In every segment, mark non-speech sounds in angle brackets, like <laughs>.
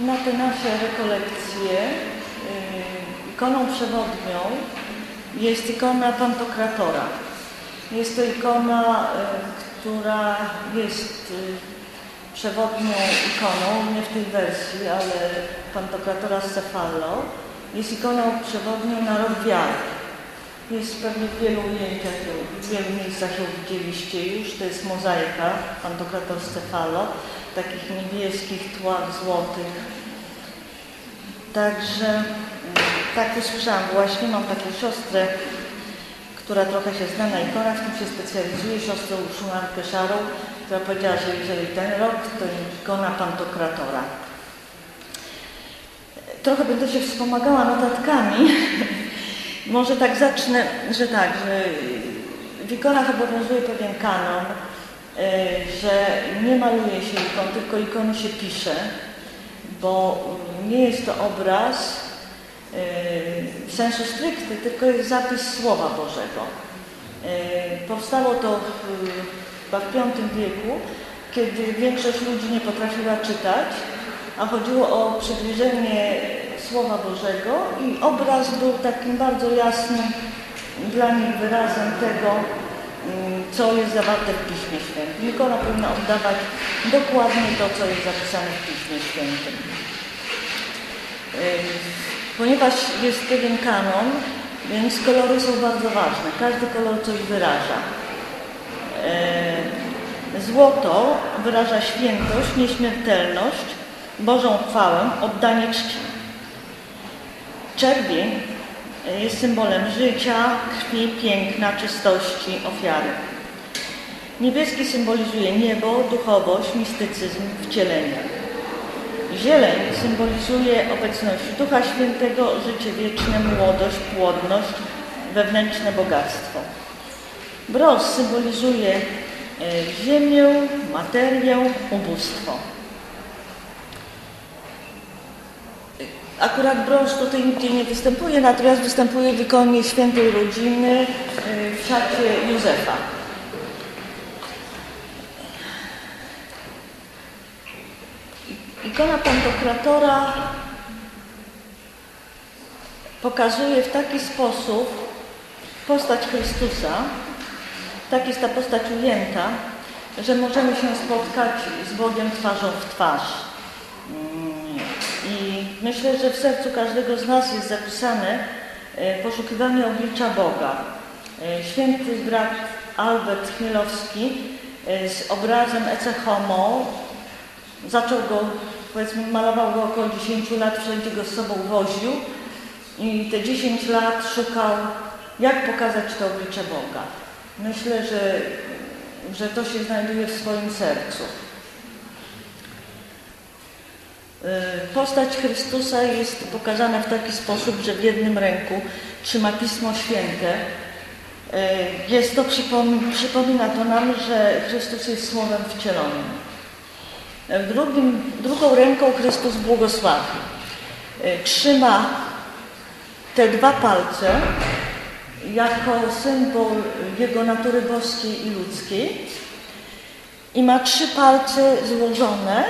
na te nasze rekolekcje y, ikoną przewodnią jest ikona Pantokratora. Jest to ikona, y, która jest y, przewodnią ikoną, nie w tej wersji, ale Pantokratora z Cefallo. Jest ikoną przewodnią na rok wiary. Jest pewnie w wielu ujęciach, w wielu miejscach ją widzieliście już. To jest mozaika Pantokrator Stefalo, w takich niebieskich tłach złotych. Także mm, tak usłyszałam właśnie, mam taką siostrę, która trochę się zna na ikonach, w tym się specjalizuje, siostrę Urszulę Szarą, która powiedziała, że jeżeli ten rok, to ikona Pantokratora. Trochę będę się wspomagała notatkami, <laughs> Może tak zacznę, że tak, że w ikonach obowiązuje pewien kanon, e, że nie maluje się ikon, tylko ikony się pisze, bo nie jest to obraz w sensu stricte, tylko jest zapis Słowa Bożego. E, powstało to chyba w V wieku, kiedy większość ludzi nie potrafiła czytać, a chodziło o przybliżenie Słowa Bożego i obraz był takim bardzo jasnym dla nich wyrazem tego, mm, co jest zawarte w Piśmie Świętym. Ikona powinna oddawać dokładnie to, co jest zapisane w Piśmie Świętym. Ponieważ jest pewien kanon, więc kolory są bardzo ważne. Każdy kolor coś wyraża. Złoto wyraża świętość, nieśmiertelność, Bożą chwałę, oddanie czci. Czerwień jest symbolem życia, krwi, piękna, czystości, ofiary. Niebieski symbolizuje niebo, duchowość, mistycyzm, wcielenie. Zieleń symbolizuje obecność Ducha Świętego, życie wieczne, młodość, płodność, wewnętrzne bogactwo. Brąz symbolizuje e, ziemię, materię, ubóstwo. Akurat brąz tutaj nigdzie nie występuje, natomiast występuje w ikonie świętej rodziny y, w szacie Józefa. Ikona Pantokratora pokazuje w taki sposób postać Chrystusa, tak jest ta postać ujęta, że możemy się spotkać z Bogiem twarzą w twarz. Myślę, że w sercu każdego z nas jest zapisane e, poszukiwanie oblicza Boga. E, święty brat Albert Chmielowski e, z obrazem Ece Homo zaczął go, powiedzmy, malował go około 10 lat, wszędzie go z sobą woził i te 10 lat szukał, jak pokazać to oblicze Boga. Myślę, że, że to się znajduje w swoim sercu. Y, postać Chrystusa jest pokazana w taki sposób, że w jednym ręku trzyma Pismo Święte. Y, jest to, przypomina to nam, że Chrystus jest Słowem wcielonym. W drugim, drugą ręką Chrystus błogosławi. Y, trzyma te dwa palce jako symbol Jego natury boskiej i ludzkiej i ma trzy palce złożone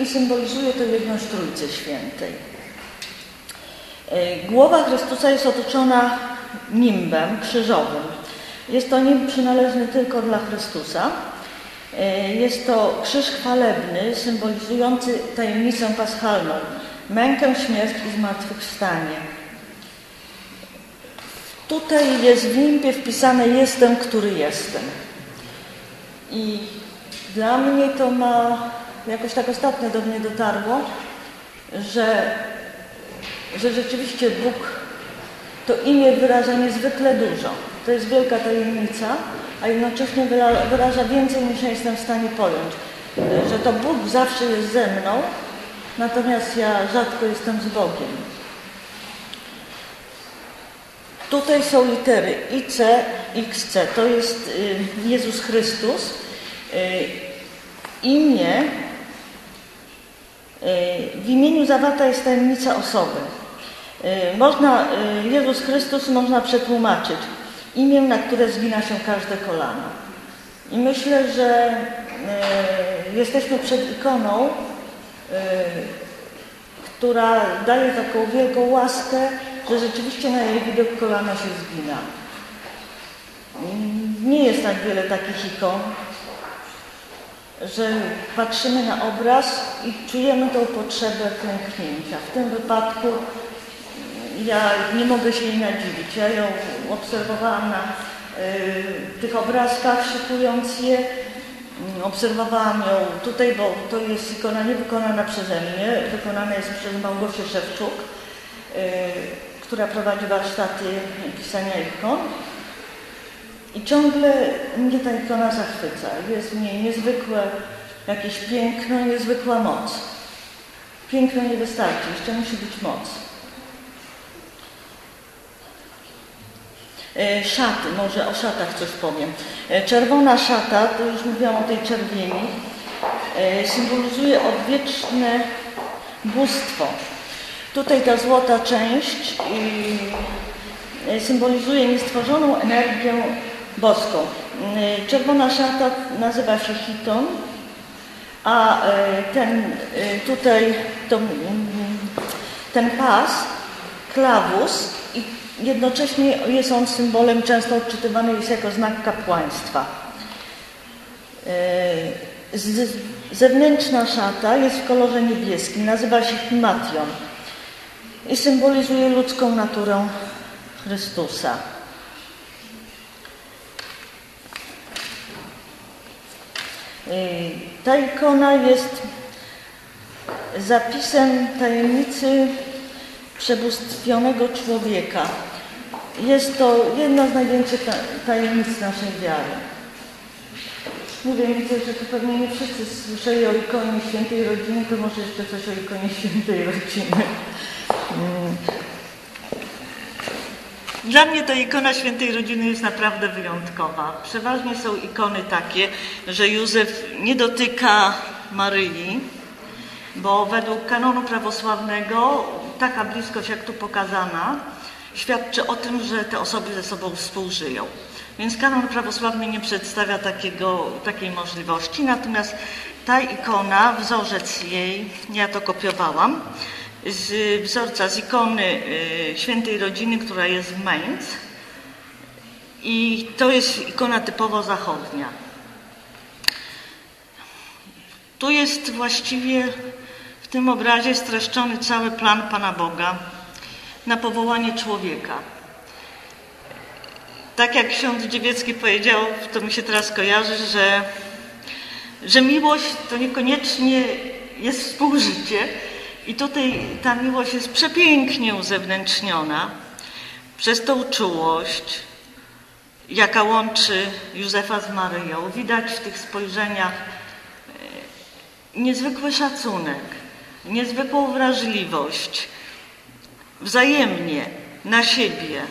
i symbolizuje to jedność Trójcy Świętej. E, głowa Chrystusa jest otoczona nimbem krzyżowym. Jest to nimb przynależny tylko dla Chrystusa. E, jest to krzyż chwalebny, symbolizujący tajemnicę paschalną, mękę, śmierć i zmartwychwstanie. Tutaj jest w nimbie wpisane jestem, który jestem. I dla mnie to ma jakoś tak ostatnio do mnie dotarło, że, że rzeczywiście Bóg to imię wyraża niezwykle dużo. To jest wielka tajemnica, a jednocześnie wyraża więcej niż ja jestem w stanie pojąć. Że to Bóg zawsze jest ze mną, natomiast ja rzadko jestem z Bogiem. Tutaj są litery IC, XC. To jest y, Jezus Chrystus. Y, imię w imieniu zawarta jest tajemnica osoby. E, można, e, Jezus Chrystus można przetłumaczyć imię, na które zgina się każde kolano. I myślę, że jesteśmy przed ikoną która daje taką wielką łaskę, że rzeczywiście na jej widok kolana się zgina. Nie jest tak wiele takich ikon, że patrzymy na obraz i czujemy tą potrzebę klęknięcia. W tym wypadku ja nie mogę się jej nadziwić. Ja ją obserwowałam na y, tych obrazkach, szykując je. Obserwowałam ją tutaj, bo to jest ikona nie wykonana przeze mnie, wykonana jest przez Małgosię Szewczuk, y, która prowadzi warsztaty pisania ikon. I ciągle mnie ta ikona zachwyca. Jest w niej niezwykłe jakieś piękno, niezwykła moc. Piękno nie wystarczy, jeszcze musi być moc. E, szaty, może o szatach coś powiem. E, czerwona szata, to już mówiłam o tej czerwieni, e, symbolizuje odwieczne bóstwo. Tutaj ta złota część symbolizuje niestworzoną energię boską. Czerwona szata nazywa się hiton, a ten tutaj to, ten pas, klawus i jednocześnie jest on symbolem, często odczytywany jest jako znak kapłaństwa. Z, zewnętrzna szata jest w kolorze niebieskim, nazywa się himation i symbolizuje ludzką naturę Chrystusa. Ta ikona jest zapisem tajemnicy przebóstwionego człowieka. Jest to jedna z największych tajemnic naszej wiary. Mówię, widzę, że tu pewnie nie wszyscy słyszeli o ikonie świętej rodziny, to może jeszcze coś o ikonie świętej rodziny. Dla mnie ta ikona świętej rodziny jest naprawdę wyjątkowa. Przeważnie są ikony takie, że Józef nie dotyka Maryi, bo według kanonu prawosławnego taka bliskość, jak tu pokazana, świadczy o tym, że te osoby ze sobą współżyją. Więc kanon prawosławny nie przedstawia takiego, takiej możliwości, natomiast ta ikona, wzorzec jej, ja to kopiowałam, z wzorca, z ikony y, świętej rodziny, która jest w Mainz. I to jest ikona typowo zachodnia. Tu jest właściwie w tym obrazie streszczony cały plan Pana Boga na powołanie człowieka. Tak jak ksiądz Dziewiecki powiedział, to mi się teraz kojarzy, że, że miłość to niekoniecznie jest współżycie, i tutaj ta miłość jest przepięknie uzewnętrzniona przez tą czułość, jaka łączy Józefa z Maryją. Widać w tych spojrzeniach e, niezwykły szacunek, niezwykłą wrażliwość, wzajemnie na siebie.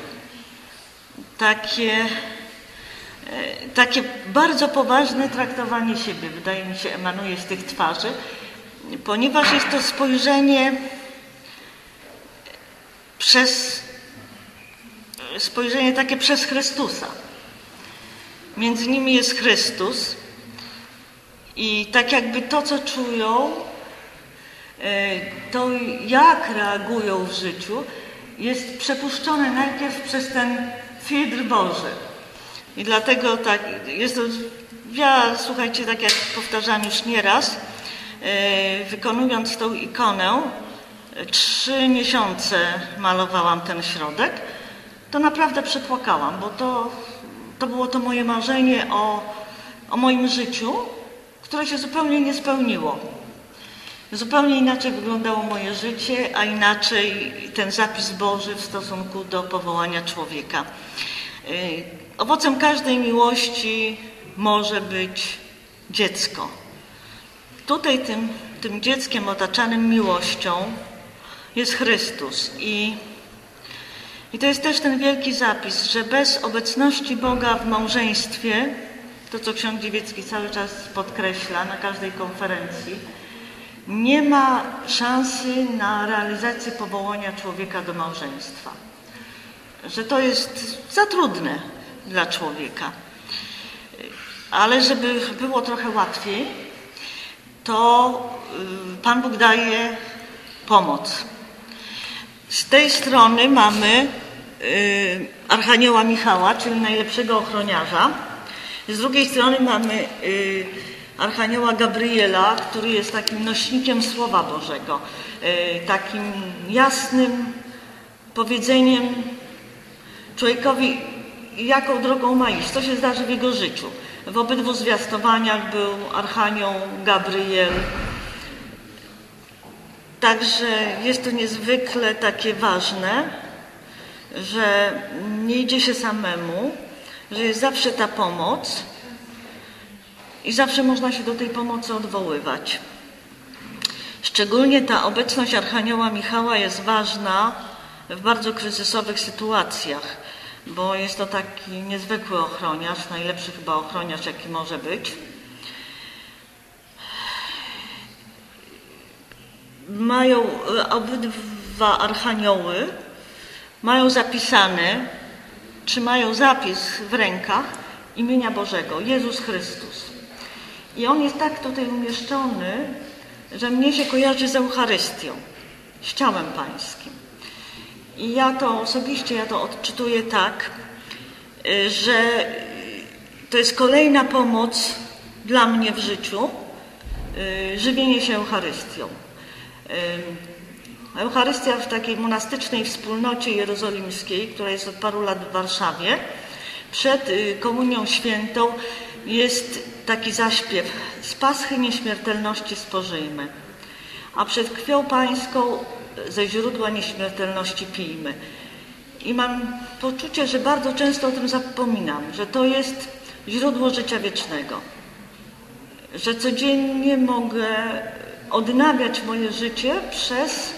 Takie, e, takie bardzo poważne traktowanie siebie, wydaje mi się, emanuje z tych twarzy ponieważ jest to spojrzenie przez spojrzenie takie przez Chrystusa. Między nimi jest Chrystus i tak jakby to, co czują, e, to jak reagują w życiu, jest przepuszczone najpierw przez ten filtr Boży. I dlatego tak, jest to, ja słuchajcie, tak jak powtarzam już nieraz, wykonując tą ikonę, trzy miesiące malowałam ten środek, to naprawdę przepłakałam, bo to, to było to moje marzenie o, o moim życiu, które się zupełnie nie spełniło. Zupełnie inaczej wyglądało moje życie, a inaczej ten zapis Boży w stosunku do powołania człowieka. E, owocem każdej miłości może być dziecko. Tutaj tym, tym dzieckiem otaczanym miłością jest Chrystus. I, I to jest też ten wielki zapis, że bez obecności Boga w małżeństwie, to co ksiądz Dziewiecki cały czas podkreśla na każdej konferencji, nie ma szansy na realizację powołania człowieka do małżeństwa. Że to jest za trudne dla człowieka. Ale żeby było trochę łatwiej, to y, Pan Bóg daje pomoc. Z tej strony mamy y, Archanioła Michała, czyli najlepszego ochroniarza. Z drugiej strony mamy y, Archanioła Gabriela, który jest takim nośnikiem Słowa Bożego, takim jasnym powiedzeniem człowiekowi, jaką drogą ma iść, co się zdarzy w jego życiu. W obydwu zwiastowaniach był Archanioł Gabriel. Także jest to niezwykle takie ważne, że nie idzie się samemu, że jest zawsze ta pomoc i zawsze można się do tej pomocy odwoływać. Szczególnie ta obecność Archanioła Michała jest ważna w bardzo kryzysowych sytuacjach, bo jest to taki niezwykły ochroniarz, najlepszy chyba ochroniarz, jaki może być. Mają obydwa archanioły, mają zapisane, trzymają zapis w rękach imienia Bożego, Jezus Chrystus. I on jest tak tutaj umieszczony, że mnie się kojarzy z Eucharystią, z ciałem Pańskim. I ja to osobiście, ja to odczytuję tak, y, że to jest kolejna pomoc dla mnie w życiu, y, żywienie się Eucharystią. Y, Eucharystia w takiej monastycznej wspólnocie jerozolimskiej, która jest od paru lat w Warszawie, przed Komunią Świętą jest taki zaśpiew z Paschy Nieśmiertelności spożyjmy, a przed Krwią Pańską ze źródła nieśmiertelności pijmy. I mam poczucie, że bardzo często o tym zapominam, że to jest źródło życia wiecznego. Że codziennie mogę odnawiać moje życie przez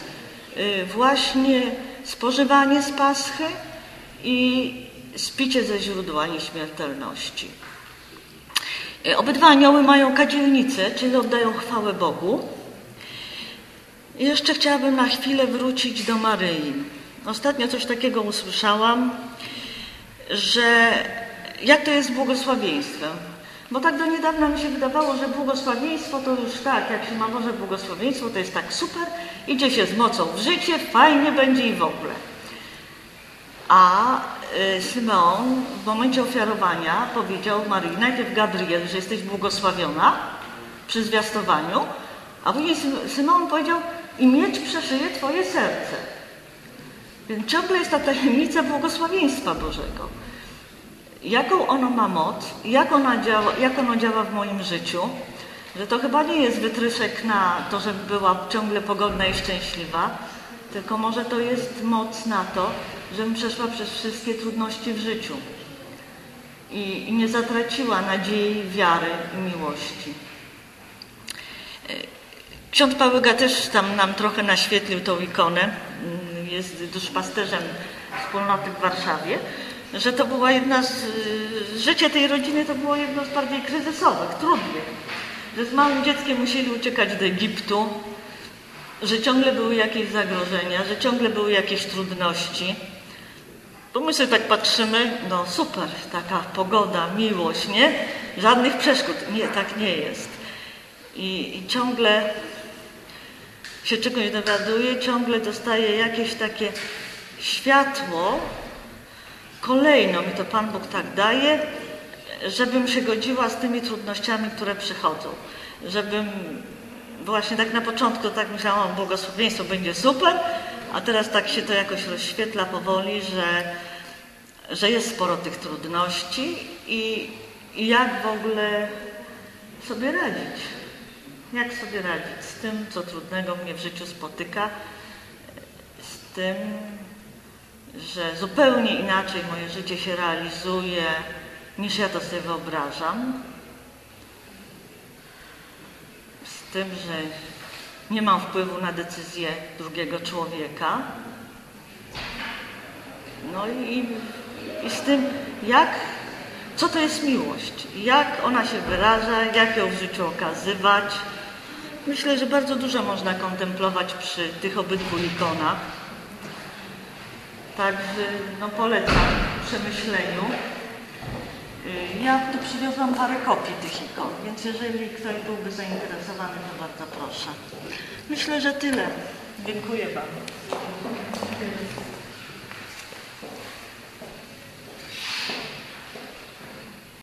y, właśnie spożywanie z paschy i spicie ze źródła nieśmiertelności. Y, obydwa anioły mają kadzielnicę, czyli oddają chwałę Bogu. I jeszcze chciałabym na chwilę wrócić do Maryi. Ostatnio coś takiego usłyszałam, że jak to jest z błogosławieństwem. Bo tak do niedawna mi się wydawało, że błogosławieństwo to już tak, jak się ma może błogosławieństwo, to jest tak super, idzie się z mocą w życie, fajnie będzie i w ogóle. A y, Symeon w momencie ofiarowania powiedział Maryi, najpierw Gabriel, że jesteś błogosławiona przy zwiastowaniu, a później Symeon powiedział, i miecz przeszyje Twoje serce. Więc ciągle jest ta tajemnica błogosławieństwa Bożego. Jaką ono ma moc, jak, ona działa, jak ono działa w moim życiu, że to chyba nie jest wytryszek na to, żeby była ciągle pogodna i szczęśliwa, tylko może to jest moc na to, żebym przeszła przez wszystkie trudności w życiu i, i nie zatraciła nadziei, wiary i miłości. Ksiądz Pałyga też tam nam trochę naświetlił tą ikonę, mm, jest duszpasterzem wspólnoty w Warszawie, że to była jedna z, życie tej rodziny to było jedno z bardziej kryzysowych, trudnych, że z małym dzieckiem musieli uciekać do Egiptu, że ciągle były jakieś zagrożenia, że ciągle były jakieś trudności. Bo my sobie tak patrzymy, no super, taka pogoda, miłość, nie? Żadnych przeszkód. Nie, tak nie jest. I, i ciągle się czegoś dowiaduje, ciągle dostaje jakieś takie światło, kolejno mi to Pan Bóg tak daje, żebym się godziła z tymi trudnościami, które przychodzą. Żebym właśnie tak na początku tak myślałam, błogosławieństwo będzie super, a teraz tak się to jakoś rozświetla powoli, że, że jest sporo tych trudności i, i jak w ogóle sobie radzić. Jak sobie radzić z tym, co trudnego mnie w życiu spotyka, z tym, że zupełnie inaczej moje życie się realizuje, niż ja to sobie wyobrażam, z tym, że nie mam wpływu na decyzję drugiego człowieka. No i, i z tym, jak, co to jest miłość, jak ona się wyraża, jak ją w życiu okazywać. Myślę, że bardzo dużo można kontemplować przy tych obydwu ikonach. Także no, polecam przemyśleniu. Y, ja tu przywiozłam parę kopii tych ikon, więc jeżeli ktoś byłby zainteresowany, to bardzo proszę. Myślę, że tyle Dziękuję bardzo.